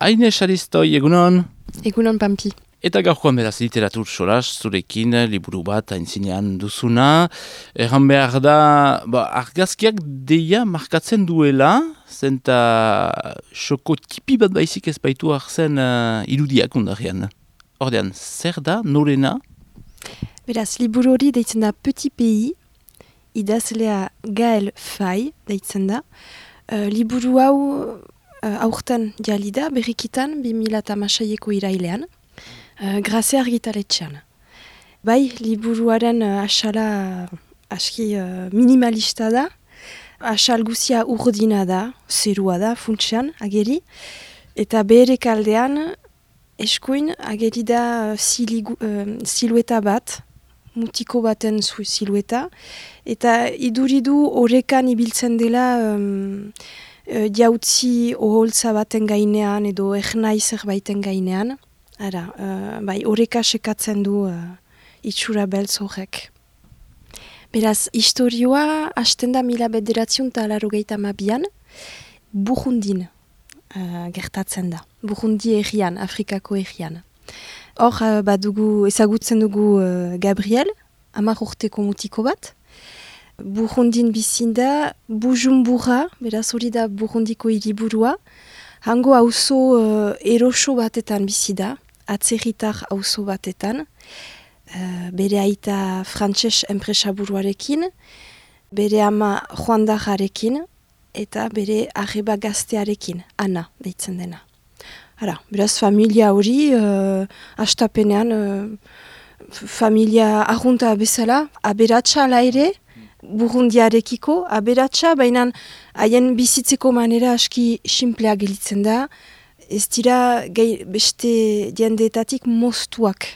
Aine Saristoi, egunon? Egunon Pampi. Eta gaurkoan beraz literatur solas, zurekin, liburu bat, haintzinean duzuna. Erran behar da, ba, argazkiak deia markatzen duela, zenta xoko tipi bat baizik ez baitu arzen uh, irudiak undarrian. Ordean, zer da, norena? Beraz, liburu hori deitzen da Petit Pays, idazlea Gael Fai deitzen da. Uh, liburu hau uh, aurten jalida, berrikitan, 2008ko irailean uh, graze argitaletxean. Bai, liburuaren uh, asala aski uh, minimalista da, asal guzia urdina da, zerua da, funtsean, ageri, eta bere kaldean, eskuin, ageri da uh, silueta bat, mutiko baten zu silueta, eta iduridu horrekan ibiltzen dela um, jautzi oholtza baten gainean edo ernai zerbaiten gainean, Ara, uh, bai, horreka sekatzen du uh, itxura beltz horrek. Beraz, historioa hasten da mila bederatziun eta gehieta mabian, burundin uh, gertatzen da. Burundi egian, Afrikako egian. Hor, uh, badugu, ezagutzen dugu uh, Gabriel, amak urteko mutiko bat. Burundin bizinda, bujumbura, beraz hori da burundiko hiriburua. Hango hauzo uh, eroso batetan bizida, atzerritar auzo batetan, uh, bere aita frantses enpresaburuarekin, bere ama joandajarekin, eta bere arreba gaztearekin, ana, deitzen dena. Hala, beraz, familia hori, uh, astapenean, uh, familia arrunta bezala, aberatsa ala ere, burundiarekiko, aberatsa, baina haien bizitzeko manera aski simplea gelitzen da, ez dira gai, beste diendeetatik moztuak.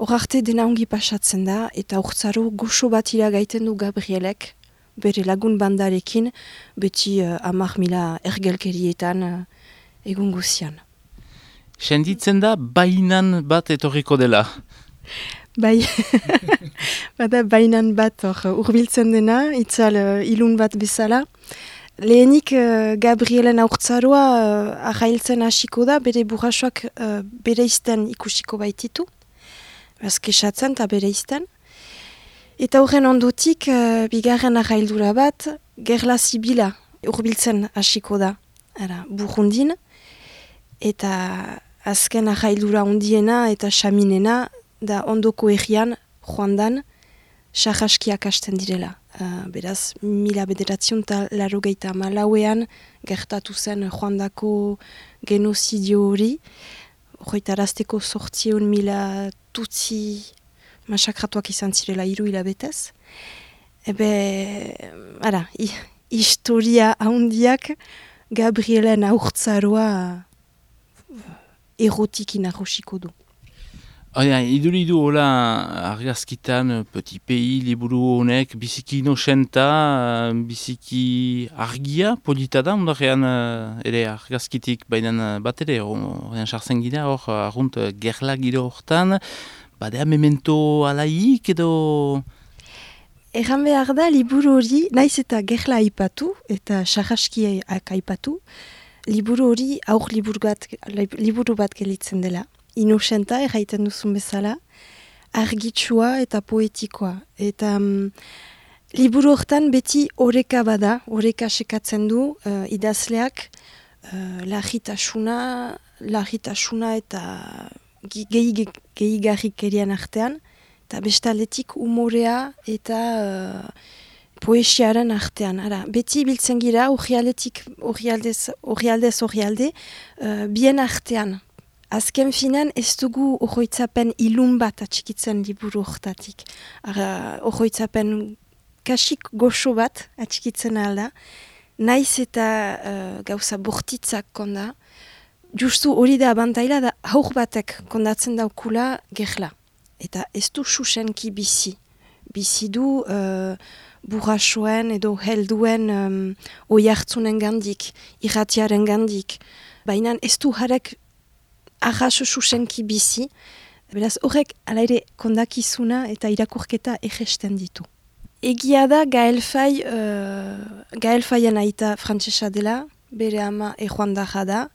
Hor arte dena ongi pasatzen da, eta urtzaro goxo bat gaiten du Gabrielek, bere lagun bandarekin, beti uh, amak mila ergelkerietan uh, egun guzian. Senditzen da, bainan bat etorriko dela? Bai, bada bainan bat hor urbiltzen dena, itzal uh, ilun bat bezala. Lehenik uh, Gabrielen aurtzaroa uh, ahailtzen hasiko da, bere burrasoak uh, bere izten ikusiko baititu. Azkesatzen eta bere izten. Eta horren ondotik, uh, bigarren ahaildura bat, gerla zibila urbiltzen hasiko da. Ara, burrundin. Eta azken ahaildura ondiena eta xaminena, da ondoko egian, joandan, sahaskiak hasten direla. Uh, beraz, mila bederatzion eta larogeita malauean gertatu zen joandako genozidio hori. Hoitarazteko sortzion mila tutzi masakratuak izan zirela iru hilabetez. Ebe, ara, historia haundiak Gabrielen aurtzaroa erotik inarrosiko du. Oia, iduridu hola argazkitan Petit Pays liburu honek biziki inosenta, biziki argia polita da, ondarean eh, ere argazkitik bainan eh, bat ere, horrean sartzen gira hor, argunt gerla giro hortan, badea memento alaik edo... Egan behar da, liburu hori, naiz eta gerla aipatu, eta sarraski aipatu, liburu hori aur liburu bat, liburu bat gelitzen dela inosenta erraiten duzun bezala, argitsua eta poetikoa. Eta um, liburu hortan beti oreka bada, oreka sekatzen du uh, idazleak uh, lagitasuna, lagitasuna eta gehi garrik erian artean, eta bestaletik umorea eta uh, poesiaren artean. Ara, beti biltzen gira, hori aldez, hori alde, uh, bien artean. Azken finan ez dugu ohoitzapen ilun bat atxikitzen liburu hortatik. Ohoitzapen kasik goxo bat atxikitzen alda. Naiz eta uh, gauza bortitzak konda. Justu hori da abantaila da hauk batek kondatzen daukula gerla. Eta ez du susenki bizi. Bizi du uh, burrasoen edo helduen um, oiartzunen gandik, irratiaren gandik. Baina ez du harek arraso susenki bizi, beraz horrek ala ere kondakizuna eta irakurketa egesten ditu. Egia da Gael Fai, uh, Gael Faian aita frantzesa dela, bere ama ejoan da,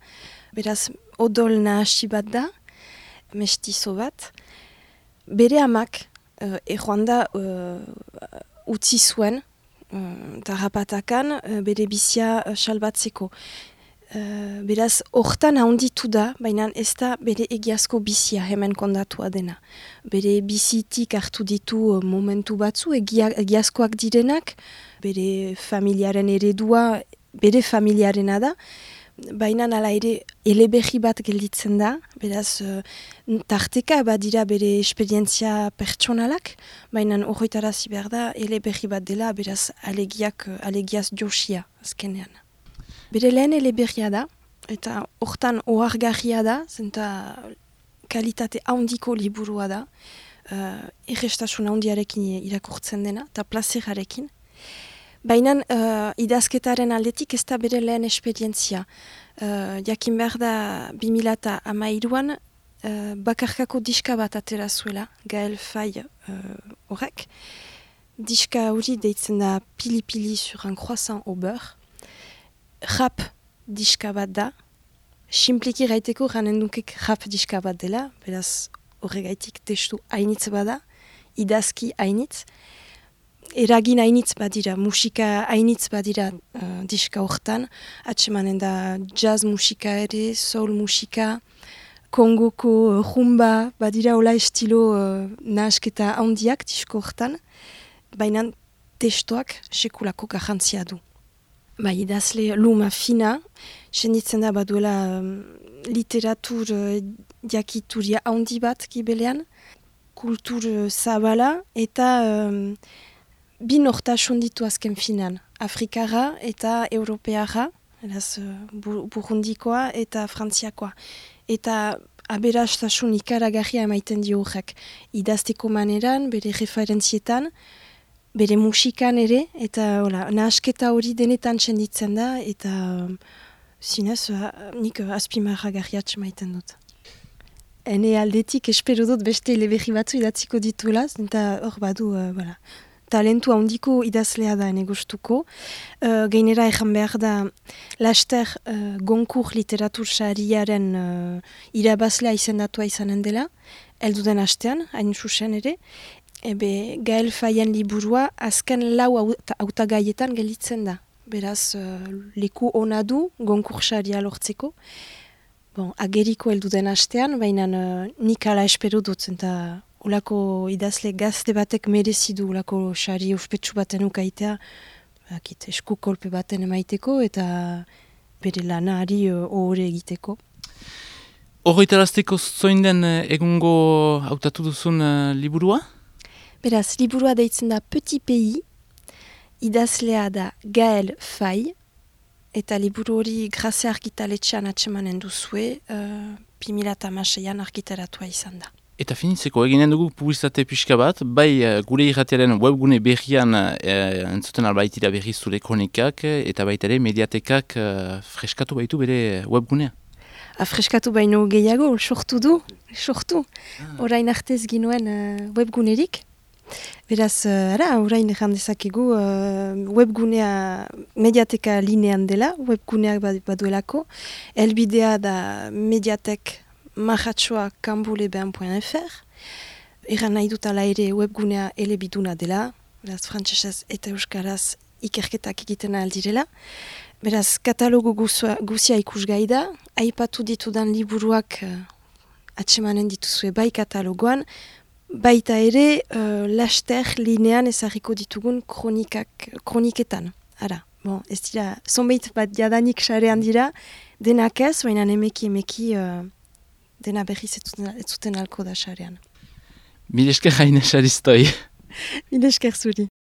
beraz odol nahasi bat da, mestizo bat. Bere amak, uh, erroan da, uh, utzi zuen, uh, bere bizia uh, salbatzeko. Uh, beraz, hortan handitu da, baina ez da bere egiazko bizia hemen kondatua dena. Bere bizitik hartu ditu momentu batzu, egia, egiazkoak direnak, bere familiaren eredua, bere familiarena da, baina nala ere eleberri bat gelditzen da, beraz uh, tarteka badira bere esperientzia pertsonalak, baina horretara behar da eleberri bat dela, beraz alegiak, alegiaz josia azkenean. Bere lehen eleberria da, eta hortan ohargarria da, zenta kalitate handiko liburua da, uh, errestasun handiarekin irakurtzen dena, eta plazerarekin. Baina uh, idazketaren aldetik ez da bere lehen esperientzia. Uh, jakin behar da 2000 amairuan uh, bakarkako diska bat atera zuela, Gael Fai horrek. diska hori deitzen da pili-pili sur un croissant au beurre. Rap diska bat da. Simpliki gaiteko ganen dukek rap diska bat dela, beraz horregaitik testu hainitz bada, idazki hainitz eragin hainitz badira, musika hainitz badira uh, diska hortan, atsemanen da jazz musika ere, soul musika, kongoko uh, rumba, badira hola estilo uh, nahasketa handiak disko hortan, baina testoak sekulako garrantzia du. Ba, idazle luma fina, senditzen da baduela um, literatur uh, diakituria handi bat gibelean, kultur uh, zabala, eta um, bi nortasun ditu azken finan. Afrikara eta europeara, eraz uh, burundikoa eta frantziakoa. Eta aberastasun ikaragarria emaiten dio horrek. Idazteko maneran, bere referentzietan, bere musikan ere, eta hola, nahasketa hori denetan txenditzen da, eta um, zinez, uh, nik uh, azpimarra garriatx maiten dut. Ene aldetik espero dut beste eleberri batzu idatziko ditula, eta hor badu, uh, voilà talentu handiko idazlea da negustuko. Uh, gainera ejan behar da laster uh, gonkur literatur sariaren uh, irabazlea izendatua izanen dela, elduden hastean, hain susen ere. Ebe gael faien liburua azken lau autagaietan gelitzen da. Beraz, uh, leku ona du gonkur saria lortzeko. Bon, ageriko elduden hastean, baina uh, nik ala espero dut, eta ulako idazle gazte batek merezidu ulako xari uspetsu baten ukaitea, bakit, esku kolpe baten emaiteko eta bere lanari ohore egiteko. Horretarazteko zoin den egungo hautatu duzun uh, liburua? Beraz, liburua deitzen da Petit Pays, idazlea da Gael Fai, eta liburu hori grazia argitaletxean atxemanen duzue, uh, 2008an argitaratua izan da. Eta finitzeko eginen dugu publizitate pixka bat, bai uh, gure irratiaren webgune berrian uh, entzuten albaitira berri zure kronikak, eta baita ere mediatekak uh, freskatu baitu bere webgunea. A freskatu baino gehiago, sortu du, sortu. Ah. Orain artez ginoen uh, webgunerik. Beraz, uh, ara, orain jandezakegu uh, webgunea mediateka linean dela, webguneak baduelako. Elbidea da mediatek mahatsoa kambuleben.fr Eran nahi dut ala ere webgunea elebiduna dela, beraz frantzesez eta euskaraz ikerketak egiten aldirela. Beraz, katalogo guzia ikusgai da, aipatu ditudan liburuak uh, atsemanen dituzue bai katalogoan, baita ere uh, laster linean ezagiko ditugun kronikak, kroniketan. Ara, bon, ez dira, zonbait bat jadanik xarean dira, denak ez, baina emeki emeki uh, dena berriz ez zuten alko da xarean. Mil esker hain esariztoi. Mil esker zuri.